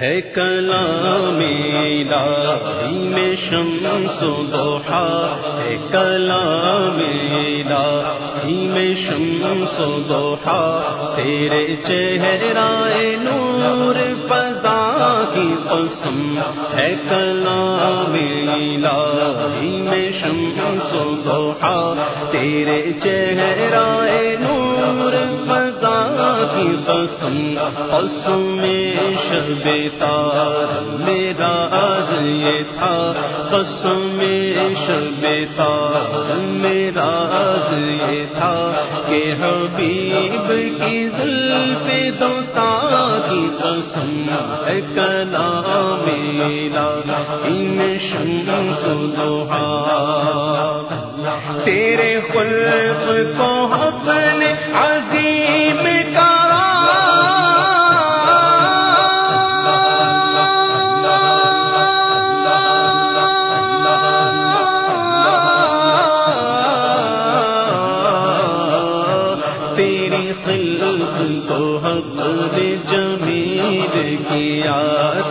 ہے کلام الہی میں شمس و دوحا ہے کلام الہی میں شمس و دوحا تیرے چہرائے نور فضا کی قسم، ہے کلام الہی میں شمس و دوحا تیرے چہرائے نور فضا کی قسم قسم میں شب تار میرا آج یہ تھا قسم میں شب تار میرا آج یہ تھا کہ حبیب کی زلف دوتا کی قسم ہے کلام میرا ان شمس دوحا تیرے خلق کو اپنے خلق کو حق نے جمیل کیا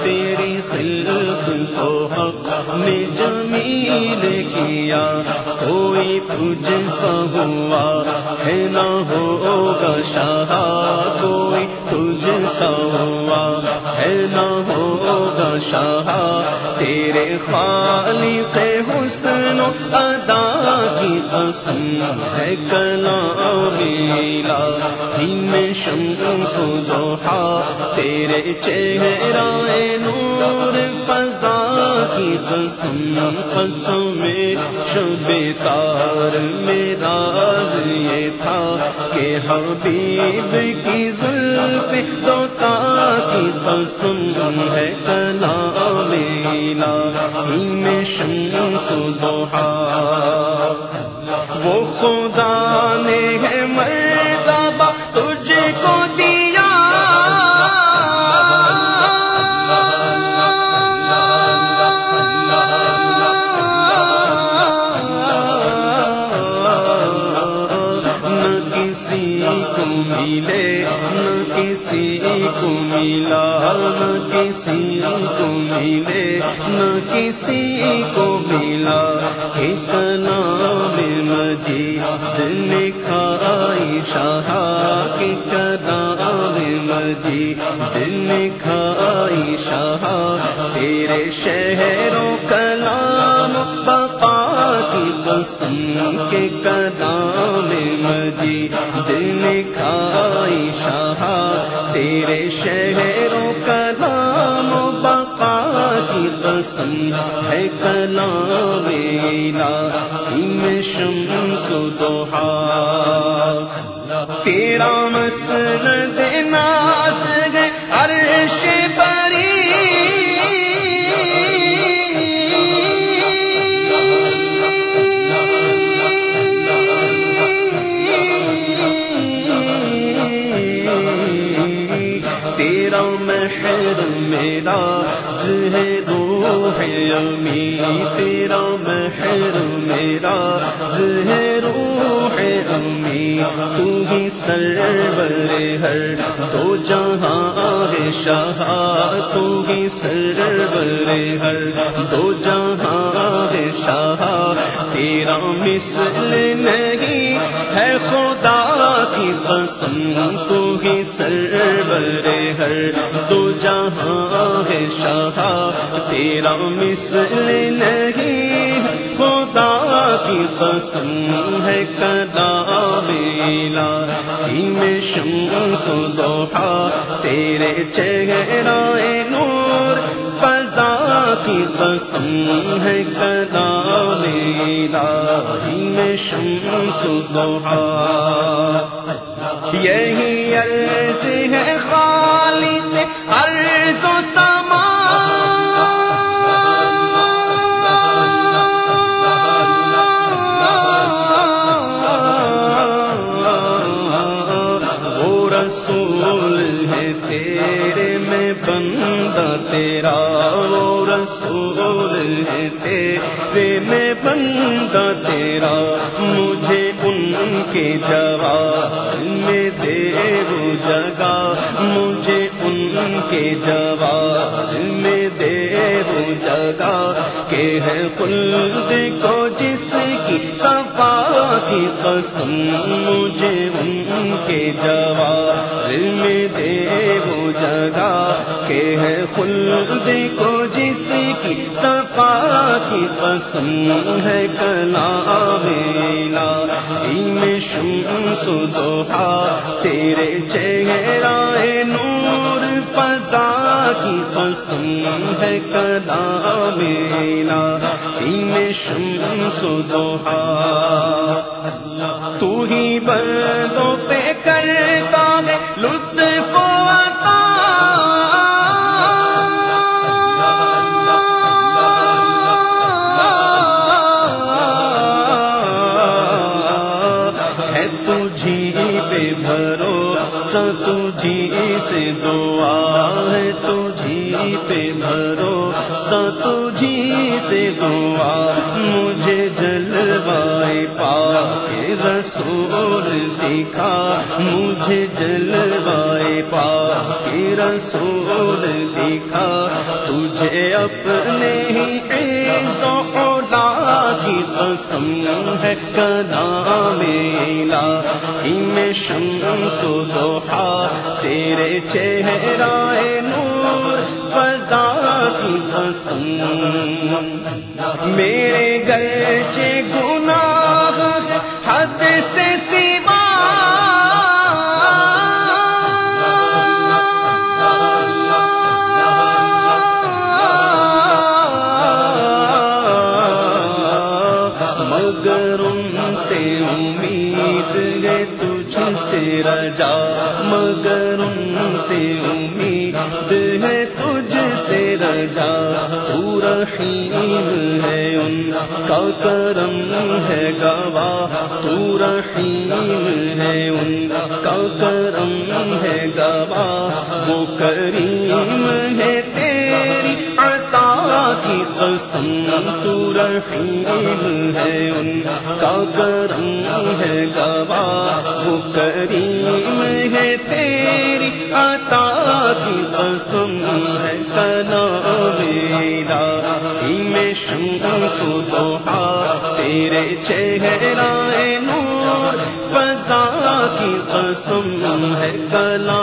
تیری خلق کو حق نے جمیل کیا کوئی تجھ سا ہوا ہے نہ ہوگا شاہ کوئی تجھ ہوا، ہے نہ ہوگا شاہ، تیرے خالق حسن و ادا کی قسم ہے کلام میلا میں شمس و دوحا تیرے چہرائے نور فضا کی قسم قسم میں شب تار میرا یہ تھا کہ حبیب کی زلف دوتا کی قسم ہے کلا میلا میں شمس و وہ خدا نے ہے میں کسی کو ملا کتنا بے مجی دل کھائی شاہ کی کدا بے مجی دل کھائی شاہ تیرے شہروں کلام بقا کی قسم کے قدام مجی دل کھائی شاہ تیرے شہروں کلام کی ہے کلام شمس دوحا۔ تیرا مسند ناز ہے، عرش بری تیرا محر میرا زہدو ہے امی، تیرا محر میرا زہرو ہے امی۔ تو ہی سرور ہر تو جہاں ہے شاہ۔ تو ہی سرور ہر تو جہاں ہے شاہ۔ تیرا مثل نہیں ہے خدا کی قسم، تو ہی سرور ہر۔ تو جہاں ہے شاہ، تیرا مثل نہیں۔ خدا کی قسم ہے کدا میلا میں شمس و دوحا تیرے چہرائے نور کی قسم ہے کدا میلا میں شمس دوہا یہی عرض ہے خواہ بندہ تیرا، مجھے ان کے جواب میں دے وہ جگہ، مجھے ان کے جواب میں دے جگہ کہ ہے خلد کو جس کی صفا کی قسم، مجھے ان کے جواب میں دے وہ جگہ کہ ہے خلد کو جس کی صفا کی قسم ہے کلا میلا میں شمس دوحا تیرے چہرہ نور پتا کی قسم ہے کلا میلا میں سو دوحا تو ہی بندوں پہ کر پہ بھرو تجھی سے دعا مجھے جلوائے پا کے رسول دکھا، مجھے جلوائے پا کے رسول دکھا، تجھے اپنے ہی کی قسم ہے کدا میں شمس و دوحا تیرے چہرہ نور فضا کی قسم۔ میرے گھر سے گناہ حد سے سوا۔ مگر ان سے امید ہے تو تجھ سے رجا، مگر ان سے امید ہے تجھ سے رجا۔ تو رحیم ہے ان کا کرم ہے گواہ۔ تو رحیم ہے ان کا کرم ہے گواہ۔ وہ کریم ہے تیری کی قسم تو رحیم ہے ان کا کرم ہے گواہ، وہ کریم ہے تیری عطا کی قسم ہے کنا میرا۔ میں شمس دوحا تیرے چہرہ نور، فضا کی قسم ہے کلا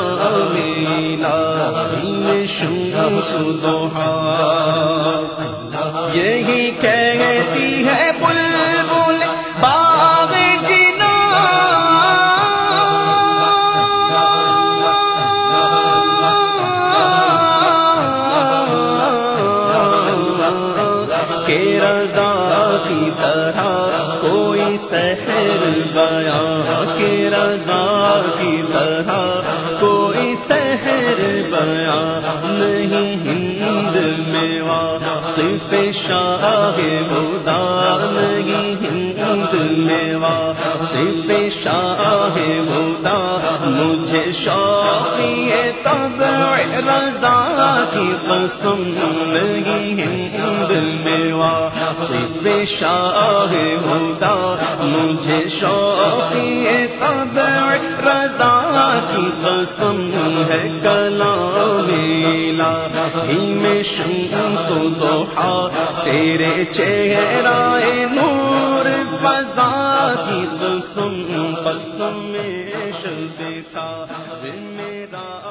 میلا میں شمس دوحا یہی کہتی ہے بل بل باغ جنا۔ کہ رضا کی طرح کوئی سحر بیاں صرف شاہ بودا نہیں ہند میوا صرف شاہ بودا مجھے شوقی تب رضا کی قسم نہیں ہند صرف شاہ بودا مجھے شوقی تب رضا کی قسم ہے کلا میلا ہی میں شمس و دوحا تیرے چہرہ نور فضا کی قسم قسم میں شب تھا میرا